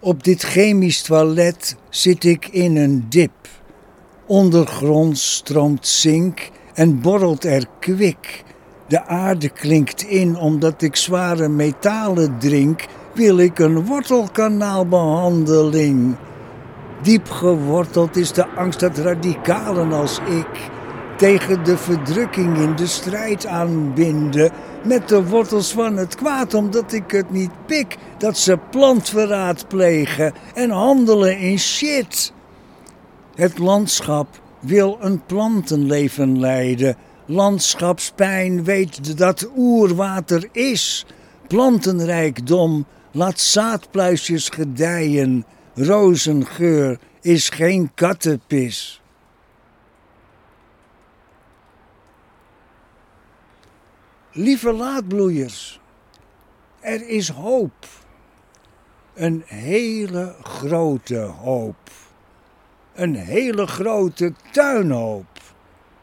Op dit chemisch toilet zit ik in een dip. Ondergronds stroomt zink en borrelt er kwik. De aarde klinkt in omdat ik zware metalen drink. Wil ik een wortelkanaalbehandeling? Diep geworteld is de angst dat radicalen als ik tegen de verdrukking in de strijd aanbinden met de wortels van het kwaad, omdat ik het niet pik dat ze plantverraad plegen en handelen in shit. Het landschap wil een plantenleven leiden. Landschapspijn weet dat oerwater is. Plantenrijkdom laat zaadpluisjes gedijen. Rozengeur is geen kattenpis. Lieve laadbloeiers, er is hoop. Een hele grote hoop. Een hele grote tuinhoop.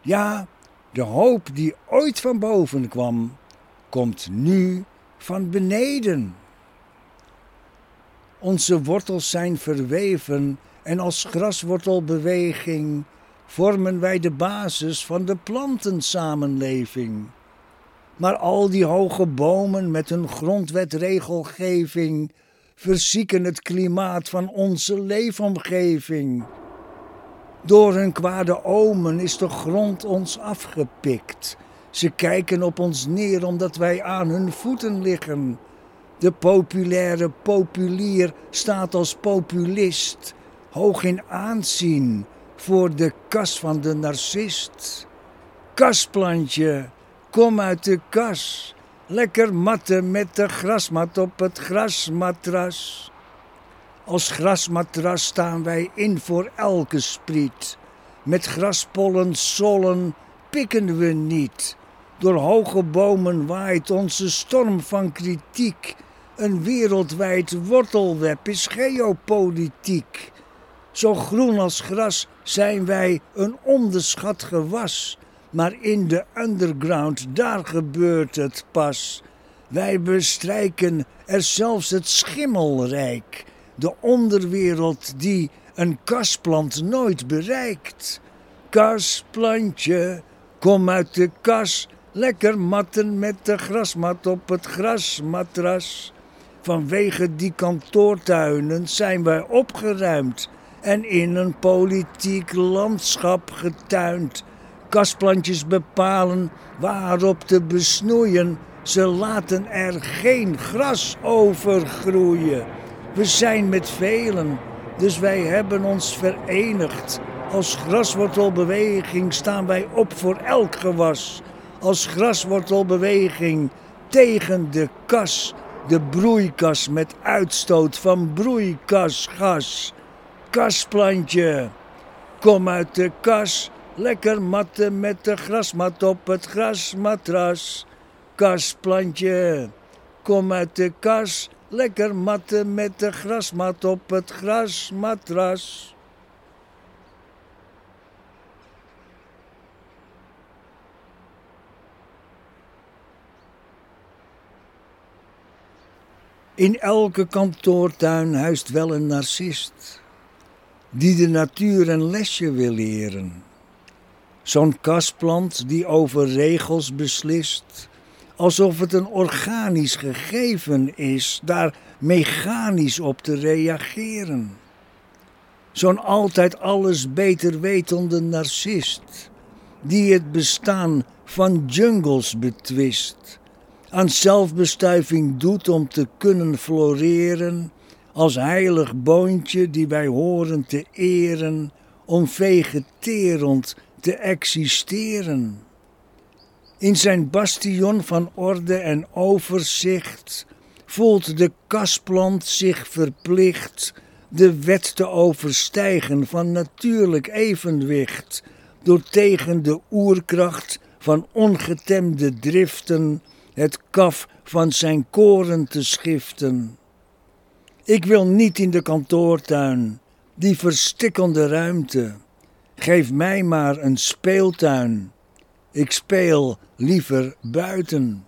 Ja, de hoop die ooit van boven kwam, komt nu van beneden. Onze wortels zijn verweven en als graswortelbeweging vormen wij de basis van de plantensamenleving. Maar al die hoge bomen met hun grondwetregelgeving verzieken het klimaat van onze leefomgeving. Door hun kwade omen is de grond ons afgepikt. Ze kijken op ons neer omdat wij aan hun voeten liggen. De populaire populier staat als populist, hoog in aanzien voor de kas van de narcist. Kasplantje, kom uit de kas, lekker matten met de grasmat op het grasmatras. Als grasmatras staan wij in voor elke spriet. Met graspollen, sollen pikken we niet. Door hoge bomen waait onze storm van kritiek. Een wereldwijd wortelweb is geopolitiek. Zo groen als gras zijn wij een onderschat gewas. Maar in de underground, daar gebeurt het pas. Wij bestrijken er zelfs het schimmelrijk. De onderwereld die een kasplant nooit bereikt. Kasplantje, kom uit de kas. Lekker matten met de grasmat op het grasmatras. Vanwege die kantoortuinen zijn wij opgeruimd en in een politiek landschap getuind. Kasplantjes bepalen waarop te besnoeien. Ze laten er geen gras over groeien. We zijn met velen, dus wij hebben ons verenigd. Als graswortelbeweging staan wij op voor elk gewas. Als graswortelbeweging tegen de kas, de broeikas met uitstoot van broeikasgas. Kasplantje, kom uit de kas, lekker matten met de grasmat op het grasmatras. Kasplantje, kom uit de kas, lekker matten met de grasmat op het grasmatras. In elke kantoortuin huist wel een narcist die de natuur een lesje wil leren. Zo'n kasplant die over regels beslist, alsof het een organisch gegeven is, daar mechanisch op te reageren. Zo'n altijd alles beter wetende narcist, die het bestaan van jungles betwist, aan zelfbestuiving doet om te kunnen floreren, als heilig boontje die wij horen te eren, om vegeterend te existeren. In zijn bastion van orde en overzicht voelt de kasplant zich verplicht de wet te overstijgen van natuurlijk evenwicht, door tegen de oerkracht van ongetemde driften het kaf van zijn koren te schiften. Ik wil niet in de kantoortuin, die verstikkende ruimte. Geef mij maar een speeltuin. Ik speel liever buiten.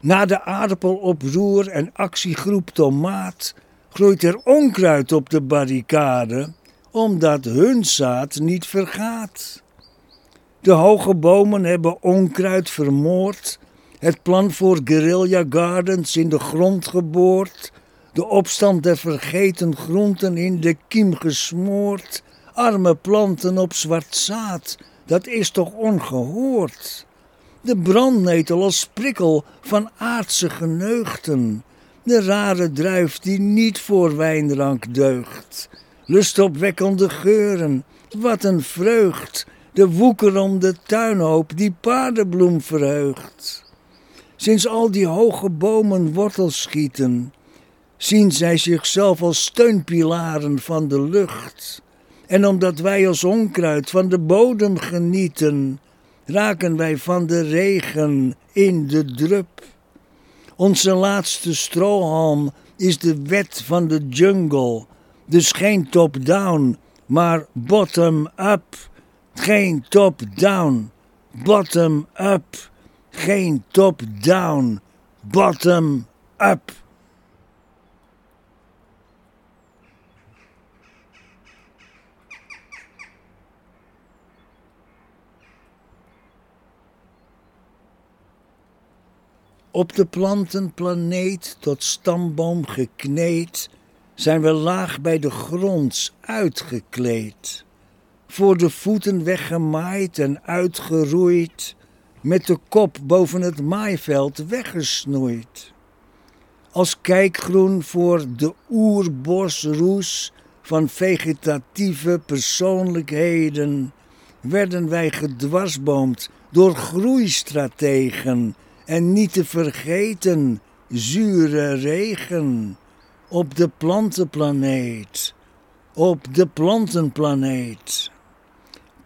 Na de aardappeloproer en actiegroep Tomaat groeit er onkruid op de barricade, omdat hun zaad niet vergaat. De hoge bomen hebben onkruid vermoord, het plan voor guerrilla gardens in de grond geboord, de opstand der vergeten groenten in de kiem gesmoord, arme planten op zwart zaad, dat is toch ongehoord. De brandnetel als prikkel van aardse geneugten, de rare druif die niet voor wijnrank deugt. Lustopwekkende geuren, wat een vreugd, de woeker om de tuinhoop die paardenbloem verheugt. Sinds al die hoge bomen wortels schieten, zien zij zichzelf als steunpilaren van de lucht. En omdat wij als onkruid van de bodem genieten, raken wij van de regen in de drup. Onze laatste strohalm is de wet van de jungle. Dus geen top-down, maar bottom-up. Geen top-down, bottom-up. Geen top-down, bottom-up. Op de plantenplaneet tot stamboom gekneed, zijn we laag bij de gronds uitgekleed. Voor de voeten weggemaaid en uitgeroeid, met de kop boven het maaiveld weggesnoeid. Als kijkgroen voor de oerbosroes van vegetatieve persoonlijkheden werden wij gedwarsboomd door groeistrategen en niet te vergeten, zure regen op de plantenplaneet. Op de plantenplaneet.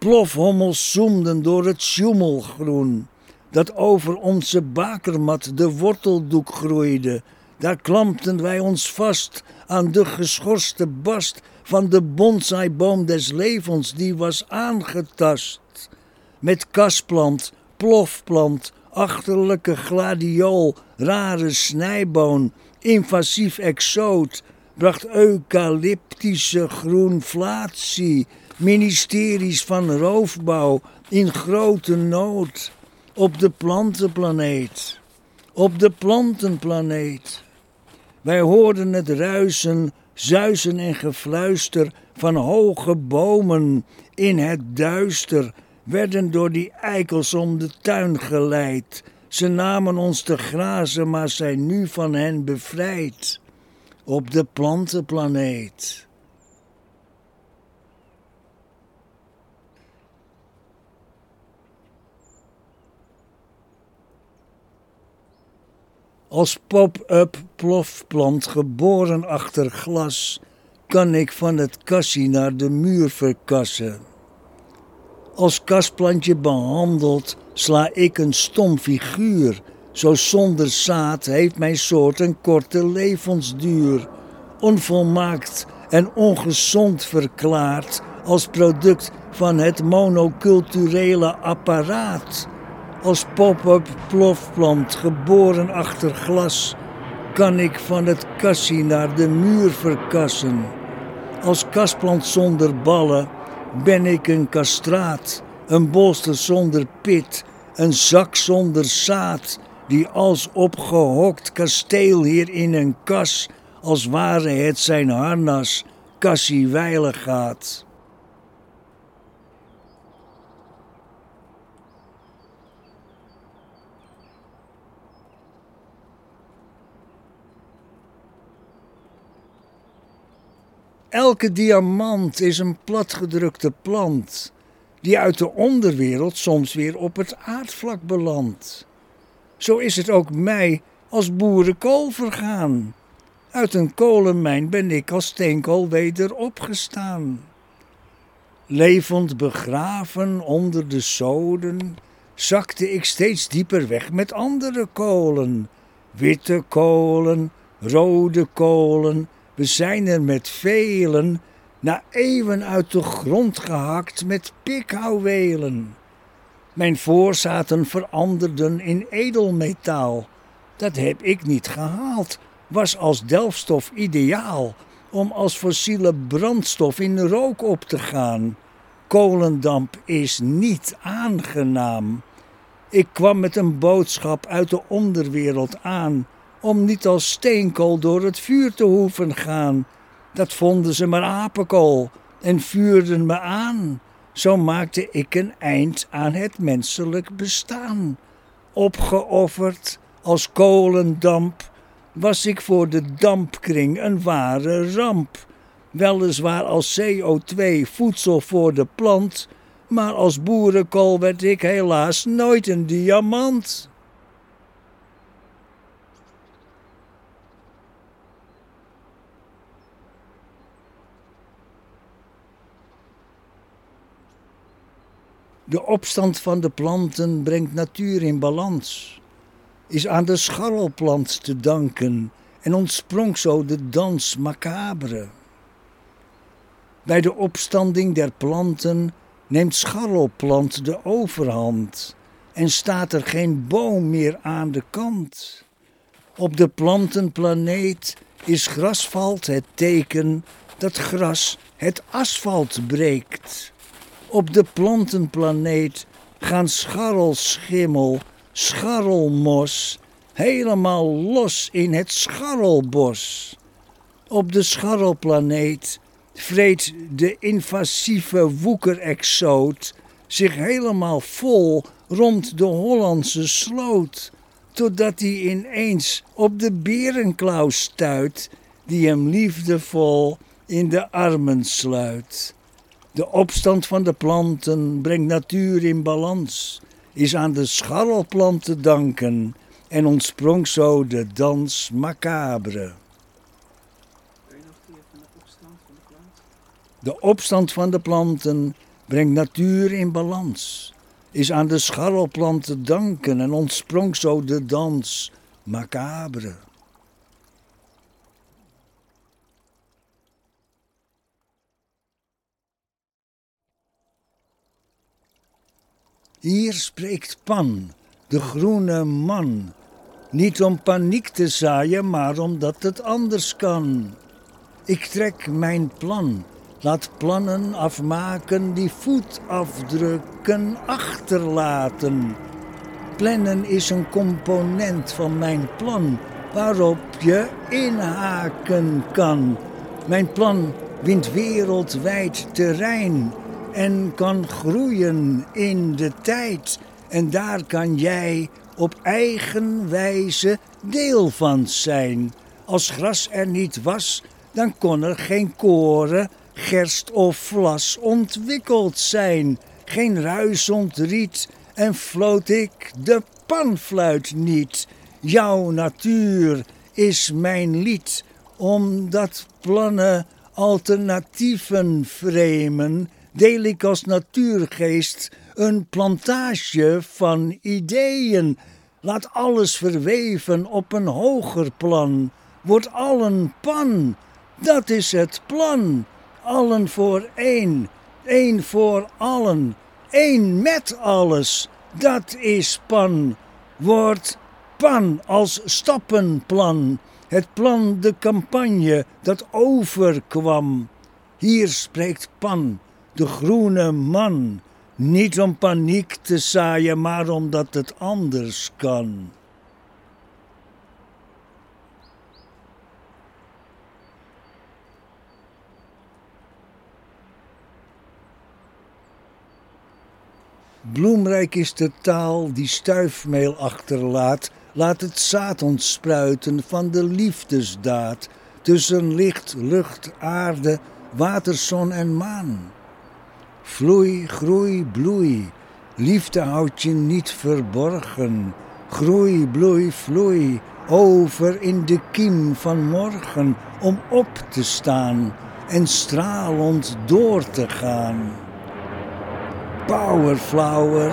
Plofhommels zoemden door het sjoemelgroen, dat over onze bakermat de worteldoek groeide. Daar klampten wij ons vast aan de geschorste bast van de bonsaiboom des levens die was aangetast. Met kasplant, plofplant, achterlijke gladiool, rare snijboon, invasief exoot, bracht eucalyptische groenflatie, ministeries van roofbouw in grote nood op de plantenplaneet. Op de plantenplaneet. Wij hoorden het ruisen, zuizen en gefluister van hoge bomen in het duister werden door die eikels om de tuin geleid. Ze namen ons te grazen, maar zijn nu van hen bevrijd. Op de plantenplaneet. Als pop-up plofplant geboren achter glas, kan ik van het kassie naar de muur verkassen. Als kastplantje behandeld, sla ik een stom figuur. Zo zonder zaad heeft mijn soort een korte levensduur. Onvolmaakt en ongezond verklaard als product van het monoculturele apparaat. Als pop-up plofplant geboren achter glas kan ik van het kassie naar de muur verkassen. Als kastplant zonder ballen ben ik een kastraat, een bolster zonder pit, een zak zonder zaad, die als opgehokt kasteel hier in een kas, als ware het zijn harnas, kassie weilig gaat. Elke diamant is een platgedrukte plant, die uit de onderwereld soms weer op het aardvlak belandt. Zo is het ook mij als boerenkool vergaan. Uit een kolenmijn ben ik als steenkool weder opgestaan. Levend begraven onder de zoden, zakte ik steeds dieper weg met andere kolen. Witte kolen, rode kolen, we zijn er met velen na eeuwen uit de grond gehakt met pikhouwelen. Mijn voorzaten veranderden in edelmetaal, dat heb ik niet gehaald, was als delfstof ideaal om als fossiele brandstof in rook op te gaan. Kolendamp is niet aangenaam. Ik kwam met een boodschap uit de onderwereld aan, om niet als steenkool door het vuur te hoeven gaan. Dat vonden ze maar apenkool en vuurden me aan. Zo maakte ik een eind aan het menselijk bestaan. Opgeofferd als kolendamp was ik voor de dampkring een ware ramp. Weliswaar als CO2 voedsel voor de plant, maar als boerenkool werd ik helaas nooit een diamant. De opstand van de planten brengt natuur in balans, is aan de scharrelplant te danken en ontsprong zo de dans macabre. Bij de opstanding der planten neemt scharrelplant de overhand en staat er geen boom meer aan de kant. Op de plantenplaneet is grasvalt het teken dat gras het asfalt breekt. Op de plantenplaneet gaan scharrelschimmel, scharrelmos helemaal los in het scharrelbos. Op de scharrelplaneet vreet de invasieve woekerexoot zich helemaal vol rond de Hollandse sloot, totdat hij ineens op de berenklauw stuit, die hem liefdevol in de armen sluit. De opstand van de planten brengt natuur in balans, is aan de scharrelplant te danken en ontsprong zo de dans macabre. De opstand van de planten brengt natuur in balans, is aan de scharrelplant te danken en ontsprong zo de dans macabre. Hier spreekt Pan, de groene man, niet om paniek te zaaien, maar omdat het anders kan. Ik trek mijn plan, laat plannen afmaken die voetafdrukken achterlaten. Plannen is een component van mijn plan waarop je inhaken kan. Mijn plan wint wereldwijd terrein en kan groeien in de tijd. En daar kan jij op eigen wijze deel van zijn. Als gras er niet was, dan kon er geen koren, gerst of vlas ontwikkeld zijn. Geen ruisend riet en floot ik de panfluit niet. Jouw natuur is mijn lied, omdat plannen alternatieven vremen deel ik als natuurgeest een plantage van ideeën. Laat alles verweven op een hoger plan. Wordt allen pan, dat is het plan. Allen voor één, één voor allen, één met alles, dat is pan. Wordt pan als stappenplan, het plan de campagne dat overkwam. Hier spreekt pan de groene man. Niet om paniek te zaaien, maar omdat het anders kan. Bloemrijk is de taal die stuifmeel achterlaat. Laat het zaad ontspruiten van de liefdesdaad. Tussen licht, lucht, aarde, water, zon en maan. Vloei, groei, bloei. Liefde houdt je niet verborgen. Groei, bloei, vloei. Over in de kiem van morgen. Om op te staan en stralend door te gaan. Powerflower,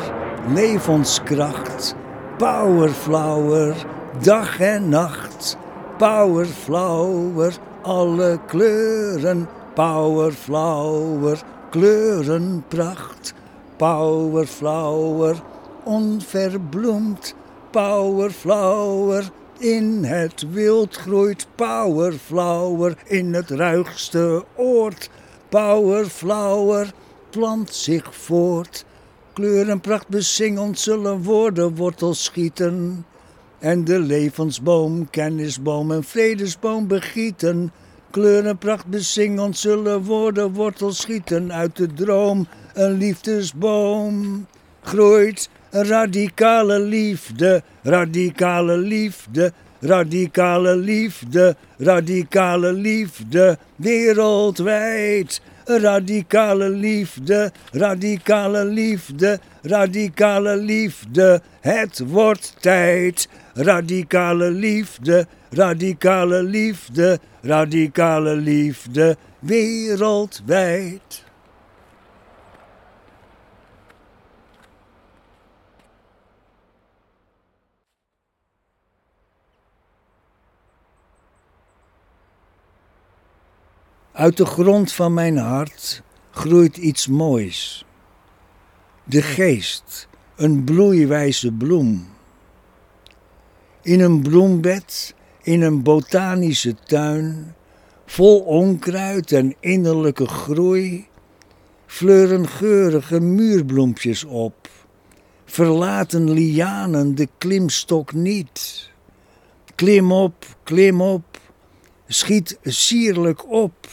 levenskracht. Powerflower, dag en nacht. Powerflower, alle kleuren. Powerflower, kleurenpracht. Powerflower, onverbloemd, powerflower, In het wild groeit powerflower in het ruigste oord. Powerflower plant zich voort. Kleurenpracht besingend zullen woorden wortels schieten. En de levensboom, kennisboom en vredesboom begieten. Kleurenpracht besingend zullen woorden wortels schieten uit de droom. Een liefdesboom groeit radicale liefde, radicale liefde, radicale liefde, radicale liefde, wereldwijd. Radicale liefde, radicale liefde, radicale liefde, het wordt tijd. Radicale liefde, radicale liefde, radicale liefde, wereldwijd. Uit de grond van mijn hart groeit iets moois. De geest, een bloeiwijze bloem. In een bloembed, in een botanische tuin, vol onkruid en innerlijke groei, fleuren geurige muurbloempjes op. Verlaten lianen de klimstok niet. Klim op, klim op, schiet sierlijk op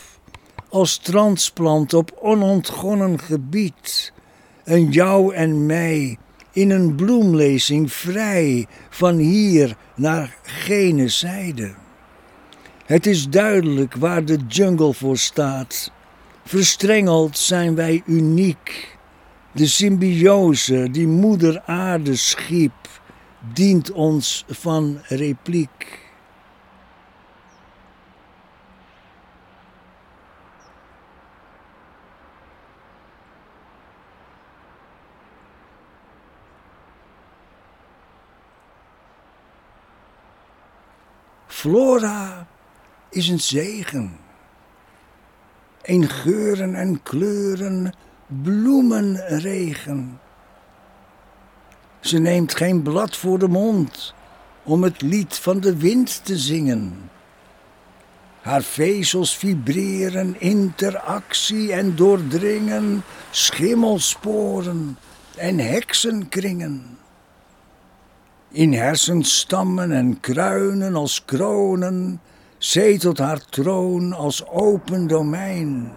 als transplant op onontgonnen gebied. Een jou en mij in een bloemlezing vrij van hier naar gene zijde. Het is duidelijk waar de jungle voor staat. Verstrengeld zijn wij uniek. De symbiose die moeder aarde schiep, dient ons van repliek. Flora is een zegen. Een geuren en kleuren, bloemenregen. Ze neemt geen blad voor de mond om het lied van de wind te zingen. Haar vezels vibreren, interactie en doordringen schimmelsporen en heksenkringen. In hersenstammen en kruinen als kronen zetelt haar troon als open domein.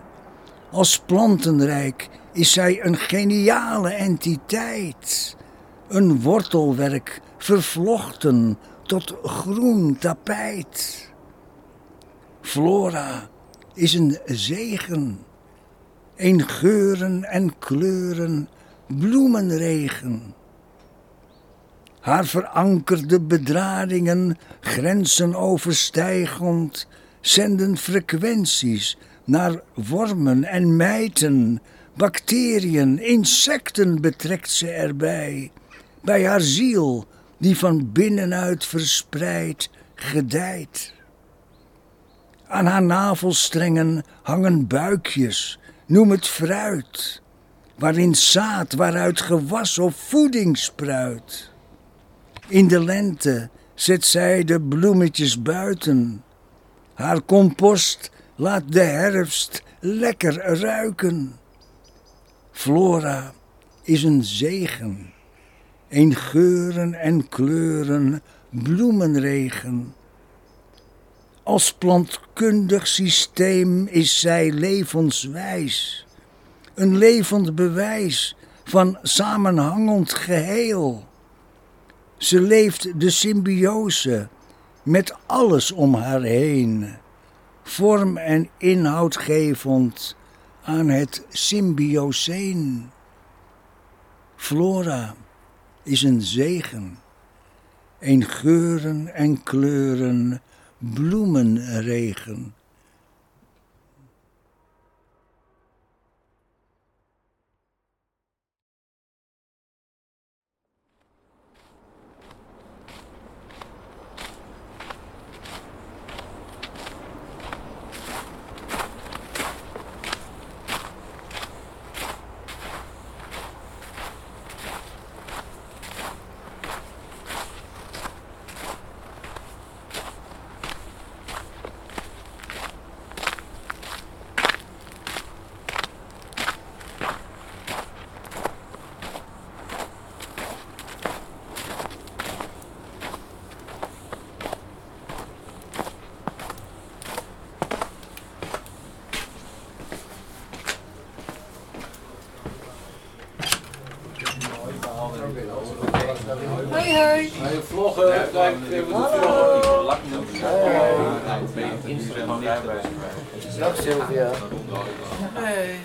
Als plantenrijk is zij een geniale entiteit, een wortelwerk vervlochten tot groen tapijt. Flora is een zegen, een geuren en kleuren bloemenregen haar verankerde bedradingen, grenzen overstijgend, zenden frequenties naar wormen en mijten, bacteriën, insecten betrekt ze erbij, bij haar ziel die van binnenuit verspreid gedijt. Aan haar navelstrengen hangen buikjes, noem het fruit, waarin zaad waaruit gewas of voeding spruit. In de lente zet zij de bloemetjes buiten. Haar compost laat de herfst lekker ruiken. Flora is een zegen, een geuren en kleuren bloemenregen. Als plantkundig systeem is zij levenswijs, een levend bewijs van samenhangend geheel. Ze leeft de symbiose met alles om haar heen, vorm en inhoud gevend aan het symbioseen. Flora is een zegen, een geuren en kleuren bloemenregen. Hey, vloggen, kijk, even de vloggen. Dag Sylvia. Hey.